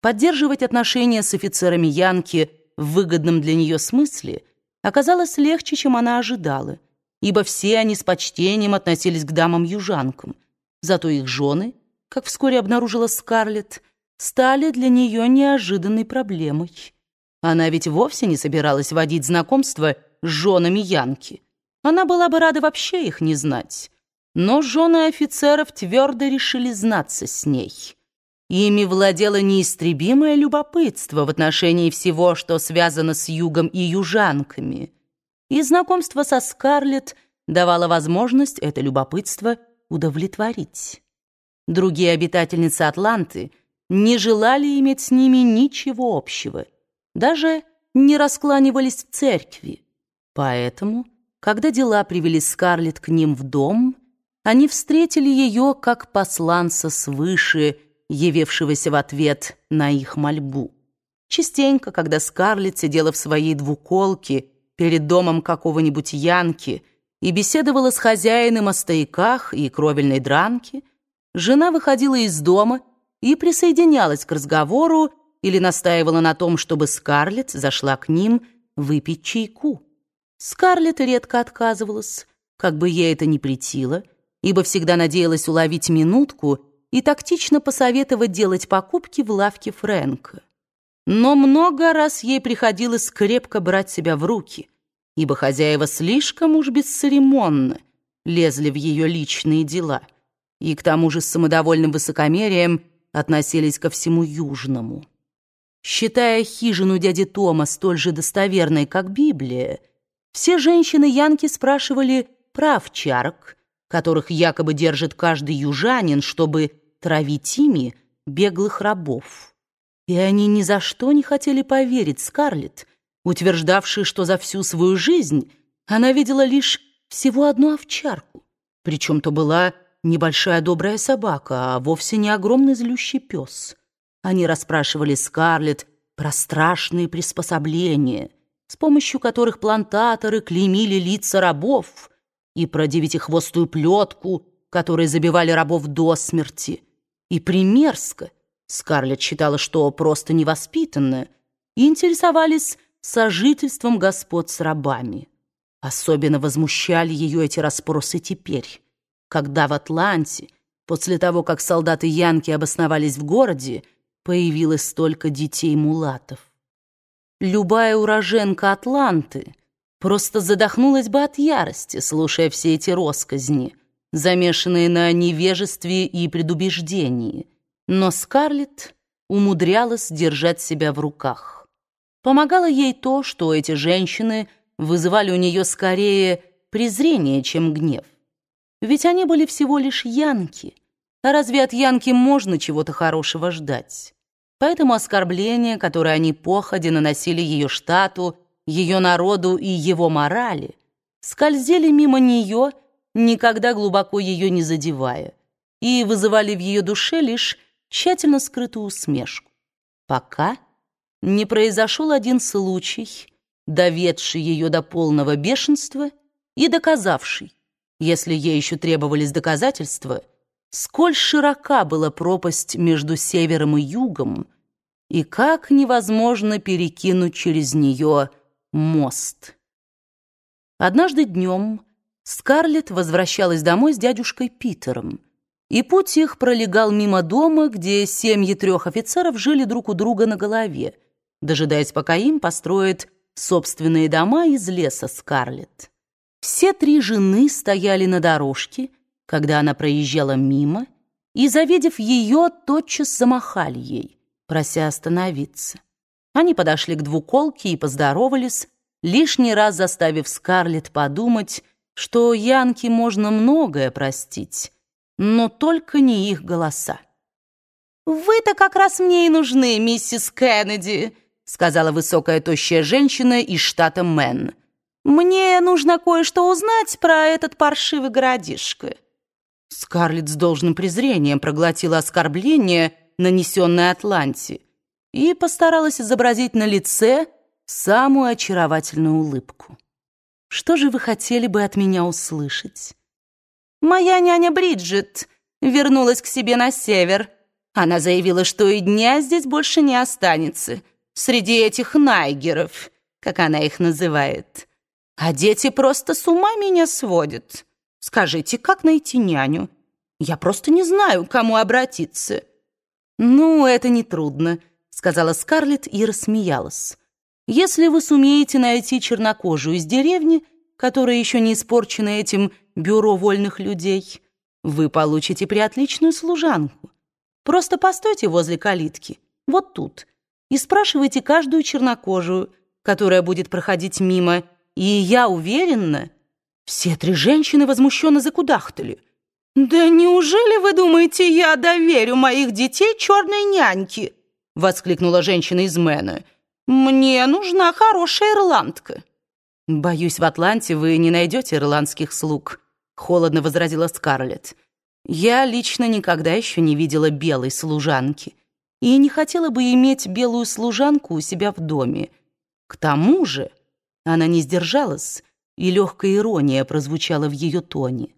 Поддерживать отношения с офицерами Янки в выгодном для нее смысле оказалось легче, чем она ожидала, ибо все они с почтением относились к дамам-южанкам. Зато их жены, как вскоре обнаружила Скарлетт, стали для нее неожиданной проблемой. Она ведь вовсе не собиралась водить знакомство с женами Янки. Она была бы рада вообще их не знать. Но жены офицеров твердо решили знаться с ней. Ими владело неистребимое любопытство в отношении всего, что связано с югом и южанками. И знакомство со Скарлетт давало возможность это любопытство удовлетворить. Другие обитательницы Атланты не желали иметь с ними ничего общего, даже не раскланивались в церкви. Поэтому когда дела привели Скарлетт к ним в дом, они встретили ее как посланца свыше, явившегося в ответ на их мольбу. Частенько, когда Скарлетт сидела в своей двуколке перед домом какого-нибудь Янки и беседовала с хозяином о стояках и кровельной дранке, жена выходила из дома и присоединялась к разговору или настаивала на том, чтобы Скарлетт зашла к ним выпить чайку. Скарлетт редко отказывалась, как бы ей это ни претило, ибо всегда надеялась уловить минутку и тактично посоветовать делать покупки в лавке Фрэнка. Но много раз ей приходилось крепко брать себя в руки, ибо хозяева слишком уж бесцеремонно лезли в ее личные дела и к тому же с самодовольным высокомерием относились ко всему южному. Считая хижину дяди Тома столь же достоверной, как Библия, все женщины Янки спрашивали про овчарок, которых якобы держит каждый южанин, чтобы травить ими беглых рабов. И они ни за что не хотели поверить Скарлетт, утверждавшей, что за всю свою жизнь она видела лишь всего одну овчарку. Причем то была небольшая добрая собака, а вовсе не огромный злющий пес. Они расспрашивали Скарлетт про страшные приспособления — с помощью которых плантаторы клеймили лица рабов, и про девятихвостую плетку, которой забивали рабов до смерти, и примерзко, Скарлетт считала, что просто невоспитанная, и интересовались сожительством господ с рабами. Особенно возмущали ее эти расспросы теперь, когда в Атланте, после того, как солдаты Янки обосновались в городе, появилось столько детей-мулатов. Любая уроженка Атланты просто задохнулась бы от ярости, слушая все эти росказни, замешанные на невежестве и предубеждении. Но Скарлетт умудрялась держать себя в руках. Помогало ей то, что эти женщины вызывали у нее скорее презрение, чем гнев. Ведь они были всего лишь янки. А разве от янки можно чего-то хорошего ждать? Поэтому оскорбления, которые они походе наносили ее штату, ее народу и его морали, скользили мимо нее, никогда глубоко ее не задевая, и вызывали в ее душе лишь тщательно скрытую усмешку. Пока не произошел один случай, доведший ее до полного бешенства и доказавший, если ей еще требовались доказательства, сколь широка была пропасть между севером и югом, и как невозможно перекинуть через нее мост. Однажды днем Скарлетт возвращалась домой с дядюшкой Питером, и путь их пролегал мимо дома, где семьи трех офицеров жили друг у друга на голове, дожидаясь, пока им построят собственные дома из леса Скарлетт. Все три жены стояли на дорожке, когда она проезжала мимо, и, завидев ее, тотчас замахали ей, прося остановиться. Они подошли к двуколке и поздоровались, лишний раз заставив Скарлетт подумать, что Янке можно многое простить, но только не их голоса. «Вы-то как раз мне и нужны, миссис Кеннеди», сказала высокая тощая женщина из штата Мэн. «Мне нужно кое-что узнать про этот паршивый городишко». Скарлетт с должным презрением проглотила оскорбление, нанесенное Атланте, и постаралась изобразить на лице самую очаровательную улыбку. «Что же вы хотели бы от меня услышать?» «Моя няня Бриджит вернулась к себе на север Она заявила, что и дня здесь больше не останется. Среди этих найгеров, как она их называет. А дети просто с ума меня сводят. Скажите, как найти няню? Я просто не знаю, кому обратиться». «Ну, это нетрудно», — сказала Скарлетт и рассмеялась. «Если вы сумеете найти чернокожую из деревни, которая еще не испорчена этим бюро вольных людей, вы получите приотличную служанку. Просто постойте возле калитки, вот тут, и спрашивайте каждую чернокожую, которая будет проходить мимо, и я уверена...» Все три женщины возмущенно закудахтали — «Да неужели вы думаете, я доверю моих детей черной няньке?» — воскликнула женщина из Мэна. «Мне нужна хорошая ирландка». «Боюсь, в Атланте вы не найдете ирландских слуг», — холодно возразила Скарлетт. «Я лично никогда еще не видела белой служанки и не хотела бы иметь белую служанку у себя в доме. К тому же она не сдержалась, и легкая ирония прозвучала в ее тоне.